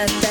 let that